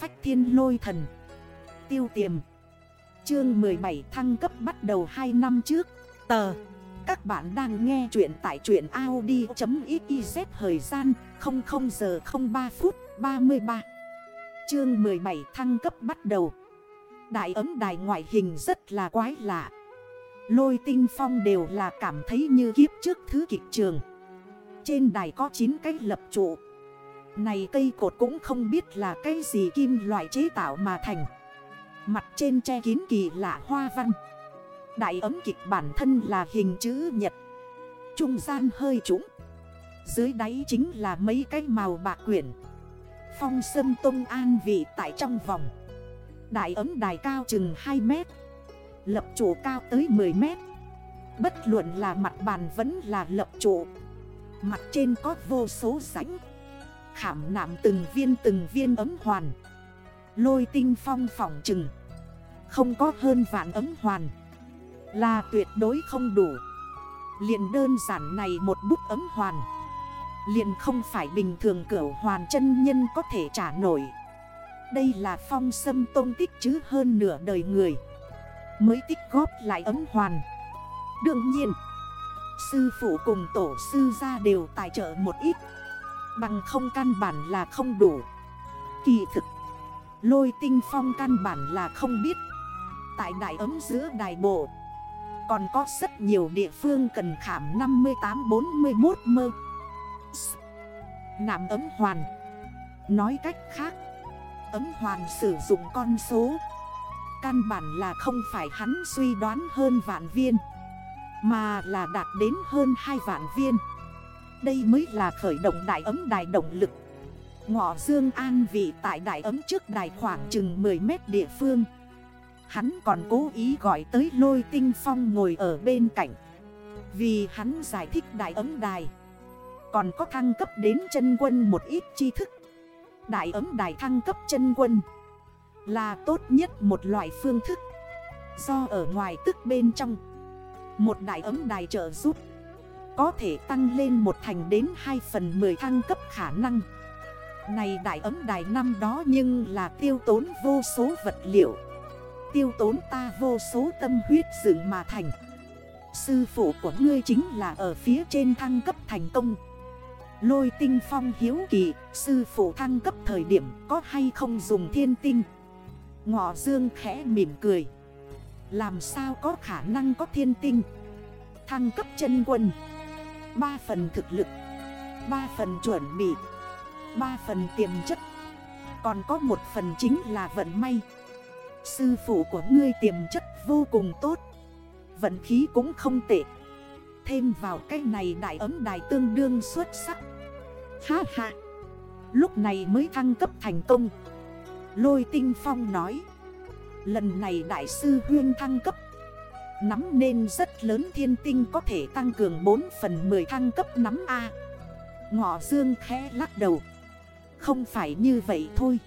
phách thiên lôi thần. Tiêu tiềm. Chương 17 thăng cấp bắt đầu 2 năm trước. Tờ. Các bạn đang nghe chuyện tại truyện Audi.xyz Thời gian 00 giờ 03 phút 33 Chương 17 thăng cấp bắt đầu. Đại ấm đài ngoại hình rất là quái lạ. Lôi tinh phong đều là cảm thấy như kiếp trước thứ kịch trường. Trên đài có 9 cái lập trụ. Này cây cột cũng không biết là cây gì kim loại chế tạo mà thành. Mặt trên che kín kỳ lạ hoa văn. Đại ấm kịch bản thân là hình chữ nhật. Trung gian hơi trũng. Dưới đáy chính là mấy cái màu bạc quyển. Phong sâm tông an vị tại trong vòng. Đại ấm đài cao chừng 2 mét. Lập trụ cao tới 10 mét. Bất luận là mặt bàn vẫn là lập trụ. Mặt trên có vô số rãnh. Khảm nạm từng viên từng viên ấm hoàn. Lôi tinh phong phỏng chừng. Không có hơn vạn ấm hoàn. Là tuyệt đối không đủ. Liền đơn giản này một bút ấm hoàn. Liền không phải bình thường cửa hoàn chân nhân có thể trả nổi. Đây là phong sâm tôn tích chứ hơn nửa đời người. Mới tích góp lại ấm hoàn. Đương nhiên, Sư phụ cùng tổ sư ra đều tài trợ một ít. Bằng không căn bản là không đủ. Kỳ thực, Lôi tinh phong căn bản là không biết. Tại đại ấm giữa đài bộ, Còn có rất nhiều địa phương cần khảm 58-41 mơ. Nạm ấm hoàn. Nói cách khác, Ấm hoàn sử dụng con số. Căn bản là không phải hắn suy đoán hơn vạn viên, Mà là đạt đến hơn 2 vạn viên. Đây mới là khởi động đại ấm đài động lực. Ngọ Dương An vị tại đại ấm trước đài khoảng chừng 10 mét địa phương. Hắn còn cố ý gọi tới lôi tinh phong ngồi ở bên cạnh. Vì hắn giải thích đại ấm đài. Còn có thăng cấp đến chân quân một ít tri thức. Đại ấm đài thăng cấp chân quân Là tốt nhất một loại phương thức. Do ở ngoài tức bên trong, Một đại ấm đài trợ giúp. Có thể tăng lên một thành đến 2 phần 10 thăng cấp khả năng. Này đại ấm đài năm đó nhưng là tiêu tốn vô số vật liệu. Tiêu tốn ta vô số tâm huyết dựng mà thành. Sư phụ của ngươi chính là ở phía trên thăng cấp thành công. Lôi tinh phong hiếu kỳ, Sư phụ thăng cấp thời điểm có hay không dùng thiên tinh? Ngọ dương khẽ mỉm cười. Làm sao có khả năng có thiên tinh? Thăng cấp chân quân ba phần thực lực. Ba phần chuẩn bị. Ba phần tiềm chất. Còn có một phần chính là vận may. Sư phụ của ngươi tiềm chất vô cùng tốt. Vận khí cũng không tệ. Thêm vào cái này đại ấm đài tương đương xuất sắc. Ha ha. Lúc này mới thăng cấp thành công. Lôi tinh phong nói. Lần này đại sư huyên thăng cấp. Nắm nên rất lớn thiên tinh có thể tăng cường 4 phần 10 thăng cấp nắm A. Ngọ dương khẽ lắc đầu. Không phải như vậy thôi.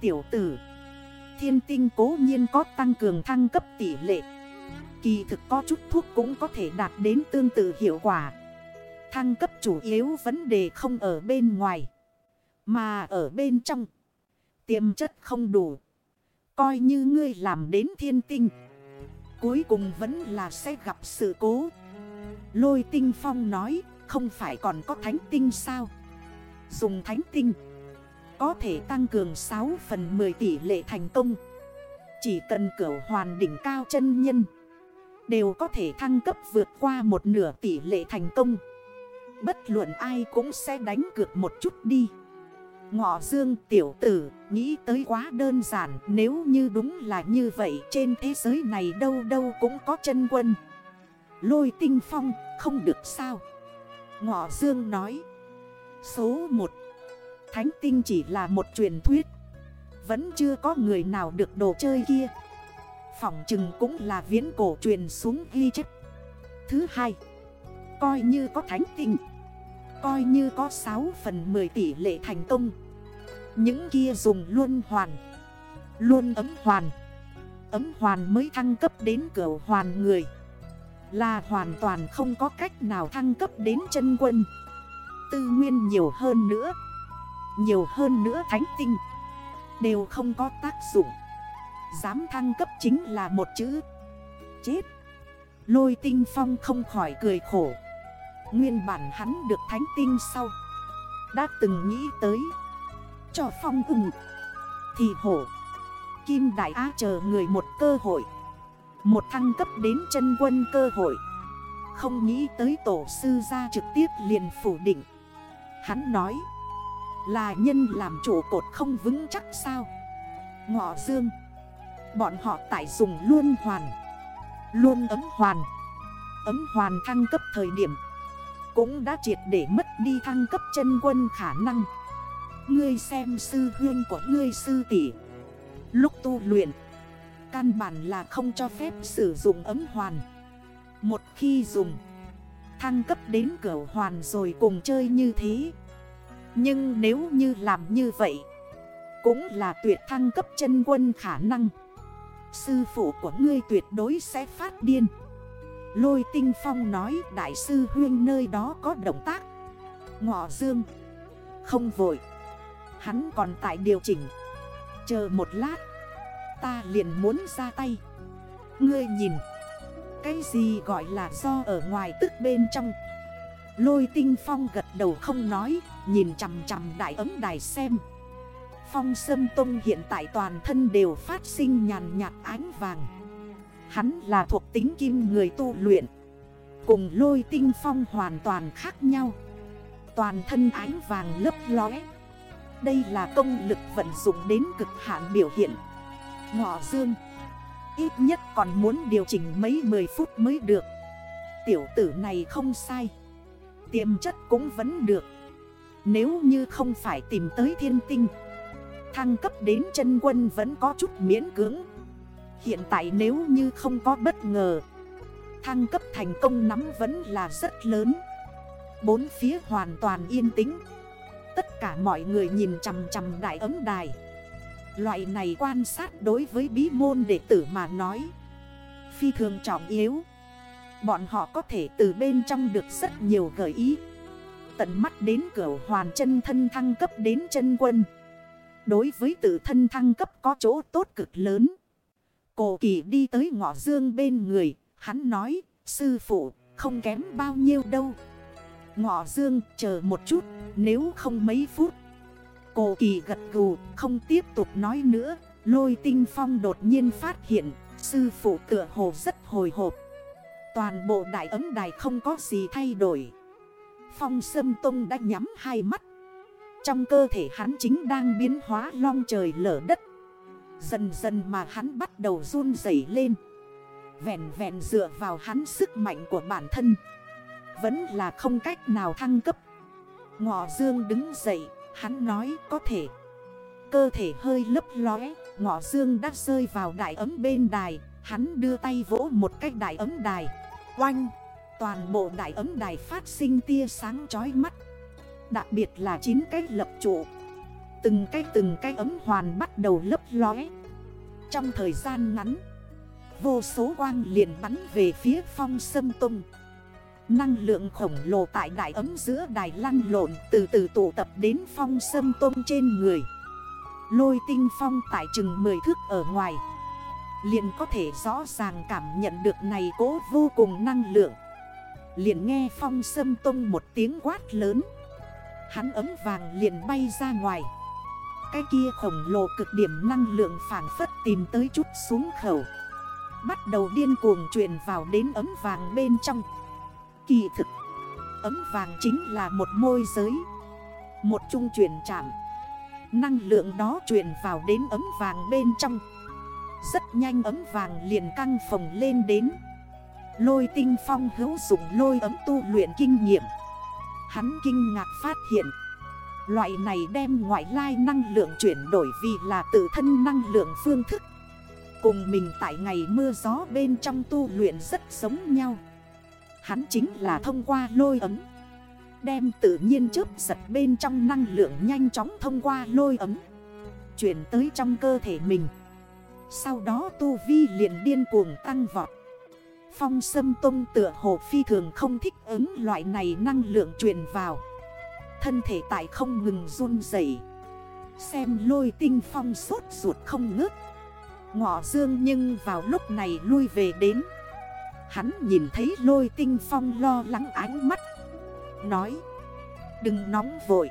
Tiểu tử, Thiên tinh cố nhiên có tăng cường thăng cấp tỷ lệ. Kỳ thực có chút thuốc cũng có thể đạt đến tương tự hiệu quả. Thăng cấp chủ yếu vấn đề không ở bên ngoài, Mà ở bên trong. Tiềm chất không đủ. Coi như ngươi làm đến thiên tinh Cuối cùng vẫn là sẽ gặp sự cố. Lôi tinh phong nói, Không phải còn có thánh tinh sao? Dùng thánh tinh, Có thể tăng cường 6 phần 10 tỷ lệ thành công. Chỉ cần cửa hoàn đỉnh cao chân nhân, Đều có thể thăng cấp vượt qua một nửa tỷ lệ thành công. Bất luận ai cũng sẽ đánh cược một chút đi. Ngọ dương tiểu tử, nghĩ tới quá đơn giản, Nếu như đúng là như vậy, trên thế giới này đâu đâu cũng có chân quân. Lôi tinh phong, không được sao? Ngọ dương nói, Số 1 Thánh tinh chỉ là một truyền thuyết, Vẫn chưa có người nào được đồ chơi kia. Phỏng chừng cũng là viễn cổ truyền xuống ghi chất. Thứ hai, Coi như có thánh tinh. Coi như có 6 phần 10 tỷ lệ thành công. Những kia dùng luôn hoàn. Luôn ấm hoàn. Ấm hoàn mới thăng cấp đến cửa hoàn người. Là hoàn toàn không có cách nào thăng cấp đến chân quân. Tư nguyên nhiều hơn nữa. Nhiều hơn nữa thánh tinh. Đều không có tác dụng. Dám thăng cấp chính là một chữ. Chết. Lôi tinh phong không khỏi cười khổ. Nguyên bản hắn được thánh tinh sau. Đã từng nghĩ tới. Cho phong ưng. Thì hổ. Kim Đại Á chờ người một cơ hội. Một thăng cấp đến chân quân cơ hội. Không nghĩ tới tổ sư ra trực tiếp liền phủ định. Hắn nói. Là nhân làm chủ cột không vững chắc sao? Ngọ dương. Bọn họ tại dùng luôn hoàn. Luôn ấm hoàn. Ấm hoàn thăng cấp thời điểm. Cũng đã triệt để mất đi thăng cấp chân quân khả năng. Ngươi xem sư huyên của ngươi sư tỷ. Lúc tu luyện, Căn bản là không cho phép sử dụng ấm hoàn. Một khi dùng, Thăng cấp đến cửa hoàn rồi cùng chơi như thế. Nhưng nếu như làm như vậy, Cũng là tuyệt thăng cấp chân quân khả năng. Sư phụ của ngươi tuyệt đối sẽ phát điên. Lôi tinh phong nói, đại sư huyên nơi đó có động tác. Ngọ dương, Không vội. Hắn còn tại điều chỉnh. Chờ một lát, Ta liền muốn ra tay. Ngươi nhìn, Cái gì gọi là do ở ngoài tức bên trong? Lôi tinh phong gật đầu không nói, Nhìn chằm chằm đại ấm đài xem. Phong Sâm Tông hiện tại toàn thân đều phát sinh nhàn nhạt ánh vàng. Hắn là thuộc tính kim người tu luyện. Cùng lôi tinh phong hoàn toàn khác nhau. Toàn thân ánh vàng lấp lóe. Đây là công lực vận dụng đến cực hạn biểu hiện. Ngọ dương. Ít nhất còn muốn điều chỉnh mấy mười phút mới được. Tiểu tử này không sai. Tiềm chất cũng vẫn được. Nếu như không phải tìm tới thiên tinh, Thăng cấp đến chân quân vẫn có chút miễn cưỡng. Hiện tại nếu như không có bất ngờ, Thăng cấp thành công nắm vẫn là rất lớn. Bốn phía hoàn toàn yên tĩnh. Tất cả mọi người nhìn chằm chằm đại ấm đài. Loại này quan sát đối với bí môn đệ tử mà nói, Phi thường trọng yếu. Bọn họ có thể từ bên trong được rất nhiều gợi ý. Tận mắt đến cửa hoàn chân thân thăng cấp đến chân quân. Đối với tự thân thăng cấp có chỗ tốt cực lớn. Cổ kỳ đi tới ngõ dương bên người, Hắn nói, sư phụ, không kém bao nhiêu đâu. Ngọ dương, chờ một chút, nếu không mấy phút. Cổ kỳ gật gù, không tiếp tục nói nữa. Lôi tinh phong đột nhiên phát hiện, Sư phụ tựa hồ rất hồi hộp. Toàn bộ đại ấm đài không có gì thay đổi. Phong Sâm Tông đã nhắm hai mắt. Trong cơ thể hắn chính đang biến hóa long trời lở đất. Dần dần mà hắn bắt đầu run rẩy lên. Vẹn vẹn dựa vào hắn sức mạnh của bản thân. Vẫn là không cách nào thăng cấp. Ngọ Dương đứng dậy, Hắn nói có thể. Cơ thể hơi lấp lóe, Ngọ Dương đã rơi vào đại ấm bên đài. Hắn đưa tay vỗ một cách đại ấm đài. Oanh! Toàn bộ đại ấm đài phát sinh tia sáng chói mắt. Đặc biệt là chín cái lập trụ. Từng cái từng cái ấm hoàn bắt đầu lấp lóe. Trong thời gian ngắn, Vô số quang liền bắn về phía phong sâm tung Năng lượng khổng lồ tại đại ấm giữa đài lăn lộn từ từ tụ tập đến phong sâm tôm trên người. Lôi tinh phong tại chừng 10 thước ở ngoài. Liền có thể rõ ràng cảm nhận được này cố vô cùng năng lượng. Liền nghe phong sâm tông một tiếng quát lớn. Hắn ấm vàng liền bay ra ngoài. Cái kia khổng lồ cực điểm năng lượng phản phất tìm tới chút xuống khẩu. Bắt đầu điên cuồng truyền vào đến ấm vàng bên trong. Kỳ thực, Ấm vàng chính là một môi giới. Một trung truyền chạm. Năng lượng đó truyền vào đến ấm vàng bên trong. Rất nhanh ấm vàng liền căng phồng lên đến. Lôi tinh phong hữu dụng lôi ấm tu luyện kinh nghiệm. Hắn kinh ngạc phát hiện Loại này đem ngoại lai năng lượng chuyển đổi vì là tự thân năng lượng phương thức. Cùng mình tại ngày mưa gió bên trong tu luyện rất giống nhau. Hắn chính là thông qua lôi ấm. Đem tự nhiên chớp giật bên trong năng lượng nhanh chóng thông qua lôi ấm. Chuyển tới trong cơ thể mình. Sau đó tu vi liền điên cuồng tăng vọt. Phong sâm tông tựa hồ phi thường không thích ứng loại này năng lượng truyền vào. Thân thể tại không ngừng run dậy Xem lôi tinh phong sốt ruột không ngớt. Ngọ dương nhưng vào lúc này lui về đến. Hắn nhìn thấy lôi tinh phong lo lắng ánh mắt. Nói, Đừng nóng vội.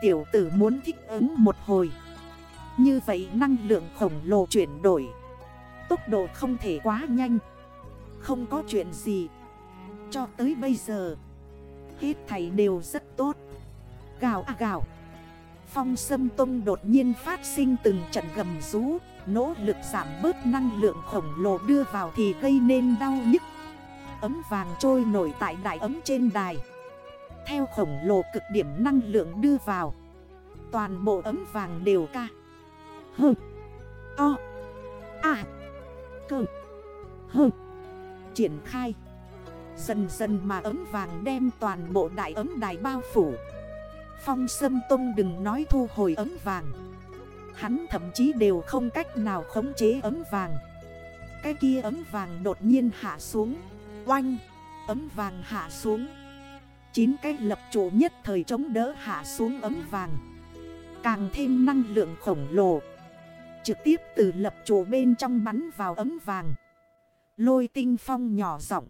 Tiểu tử muốn thích ứng một hồi. Như vậy năng lượng khổng lồ chuyển đổi. Tốc độ không thể quá nhanh. Không có chuyện gì. Cho tới bây giờ, Hết thầy đều rất tốt. Gào à gào. Phong sâm tông đột nhiên phát sinh từng trận gầm rú, Nỗ lực giảm bớt năng lượng khổng lồ đưa vào thì gây nên đau nhức. Ấm vàng trôi nổi tại đại ấm trên đài. Theo khổng lồ cực điểm năng lượng đưa vào, Toàn bộ ấm vàng đều ca. Hơ To À Cơ Hơ Triển khai. Dần dần mà ấm vàng đem toàn bộ đại ấm đài bao phủ. Phong Sâm Tông đừng nói thu hồi ấm vàng. Hắn thậm chí đều không cách nào khống chế ấm vàng. Cái kia ấm vàng đột nhiên hạ xuống. Oanh! Ấm vàng hạ xuống. Chín cái lập trụ nhất thời chống đỡ hạ xuống ấm vàng. Càng thêm năng lượng khổng lồ. Trực tiếp từ lập trụ bên trong bắn vào ấm vàng. Lôi tinh phong nhỏ rộng.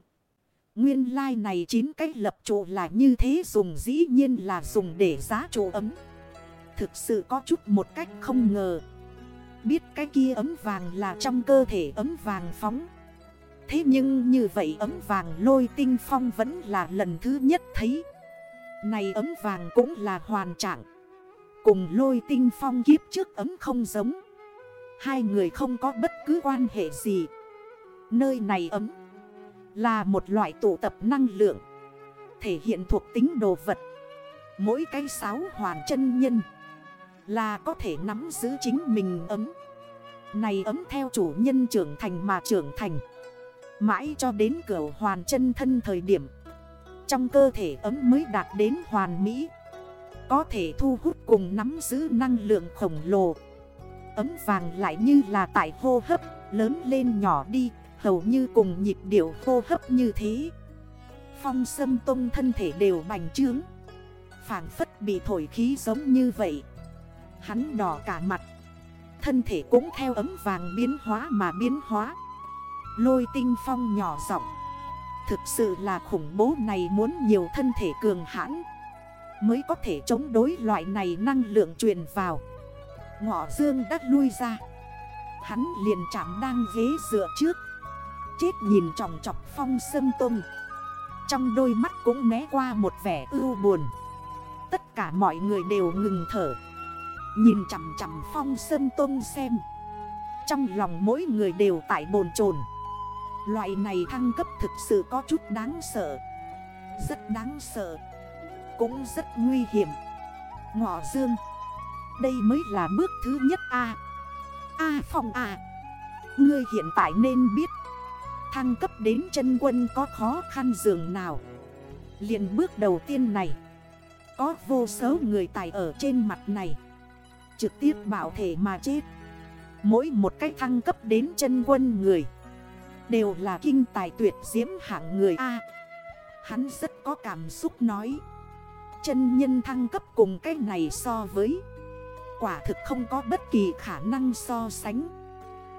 Nguyên lai like này chín cách lập trụ là như thế dùng dĩ nhiên là dùng để giá trụ ấm. Thực sự có chút một cách không ngờ. Biết cái kia ấm vàng là trong cơ thể ấm vàng phóng. Thế nhưng như vậy ấm vàng lôi tinh phong vẫn là lần thứ nhất thấy. Này ấm vàng cũng là hoàn trạng. Cùng lôi tinh phong kiếp trước ấm không giống. Hai người không có bất cứ quan hệ gì. Nơi này ấm là một loại tụ tập năng lượng, Thể hiện thuộc tính đồ vật. Mỗi cái sáu hoàn chân nhân Là có thể nắm giữ chính mình ấm. Này ấm theo chủ nhân trưởng thành mà trưởng thành, Mãi cho đến cửa hoàn chân thân thời điểm, Trong cơ thể ấm mới đạt đến hoàn mỹ, Có thể thu hút cùng nắm giữ năng lượng khổng lồ. Ấm vàng lại như là tại hô hấp Lớn lên nhỏ đi. Hầu như cùng nhịp điệu hô hấp như thế. Phong sâm tung thân thể đều bành trướng. Phản phất bị thổi khí giống như vậy. Hắn đỏ cả mặt. Thân thể cũng theo ấm vàng biến hóa mà biến hóa. Lôi tinh phong nhỏ giọng. Thực sự là khủng bố này muốn nhiều thân thể cường hãn. Mới có thể chống đối loại này năng lượng truyền vào. Ngọ dương đắt lui ra. Hắn liền chạm đang ghế dựa trước. Chết nhìn tròng chọc phong sâm tôm. Trong đôi mắt cũng né qua một vẻ ưu buồn. Tất cả mọi người đều ngừng thở. Nhìn chằm chằm phong sâm tôm xem. Trong lòng mỗi người đều tại bồn chồn. Loại này thăng cấp thực sự có chút đáng sợ. Rất đáng sợ. Cũng rất nguy hiểm. Ngọ dương, Đây mới là bước thứ nhất A. A phòng A. Ngươi hiện tại nên biết. Thăng cấp đến chân quân có khó khăn dường nào. Liền bước đầu tiên này, Có vô số người tài ở trên mặt này. Trực tiếp bảo thể mà chết. Mỗi một cách thăng cấp đến chân quân người, Đều là kinh tài tuyệt diễm hạng người A. Hắn rất có cảm xúc nói, Chân nhân thăng cấp cùng cái này so với, Quả thực không có bất kỳ khả năng so sánh.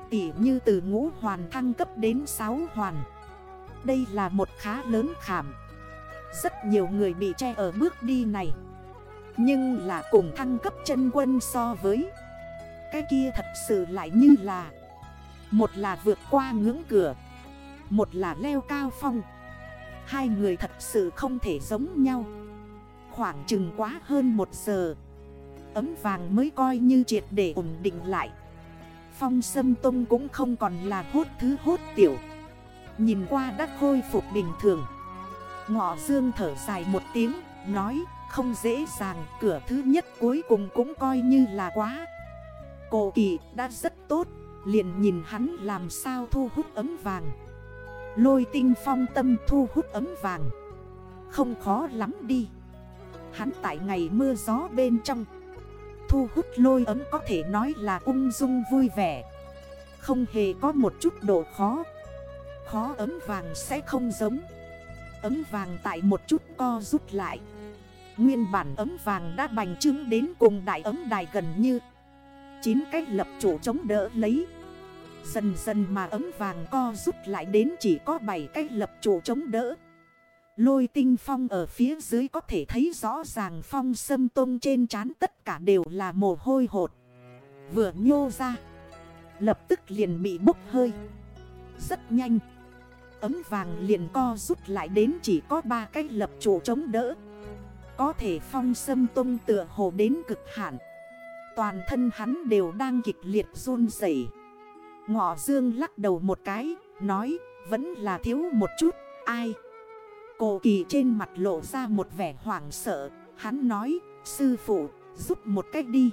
Tỉ như từ ngũ hoàn thăng cấp đến 6 hoàn. Đây là một khá lớn khảm. Rất nhiều người bị che ở bước đi này. Nhưng là cùng thăng cấp chân quân so với. Cái kia thật sự lại như là. Một là vượt qua ngưỡng cửa. Một là leo cao phong. Hai người thật sự không thể giống nhau. Khoảng chừng quá hơn một giờ. Ấm vàng mới coi như triệt để ổn định lại. Phong sâm tông cũng không còn là hốt thứ hốt tiểu. Nhìn qua đã khôi phục bình thường. Ngọ dương thở dài một tiếng, Nói, không dễ dàng, Cửa thứ nhất cuối cùng cũng coi như là quá. Cổ kỳ đã rất tốt, Liền nhìn hắn làm sao thu hút ấm vàng. Lôi tinh phong tâm thu hút ấm vàng. Không khó lắm đi. Hắn tại ngày mưa gió bên trong Thu hút lôi ấm có thể nói là ung dung vui vẻ. Không hề có một chút độ khó. Khó ấm vàng sẽ không giống. Ấm vàng tại một chút co rút lại. Nguyên bản ấm vàng đã bành trướng đến cùng đại ấm đài gần như. Chín cách lập chủ chống đỡ lấy. Dần dần mà ấm vàng co rút lại đến chỉ có 7 cách lập chủ chống đỡ. Lôi tinh phong ở phía dưới có thể thấy rõ ràng phong sâm tông trên trán tất cả đều là mồ hôi hột. Vừa nhô ra, Lập tức liền bị bốc hơi. Rất nhanh Ấm vàng liền co rút lại đến chỉ có 3 cái lập trụ chống đỡ. Có thể phong sâm tông tựa hồ đến cực hạn. Toàn thân hắn đều đang kịch liệt run rẩy. Ngọ dương lắc đầu một cái, Nói, vẫn là thiếu một chút, Ai Cổ kỳ trên mặt lộ ra một vẻ hoảng sợ. Hắn nói, sư phụ, giúp một cách đi.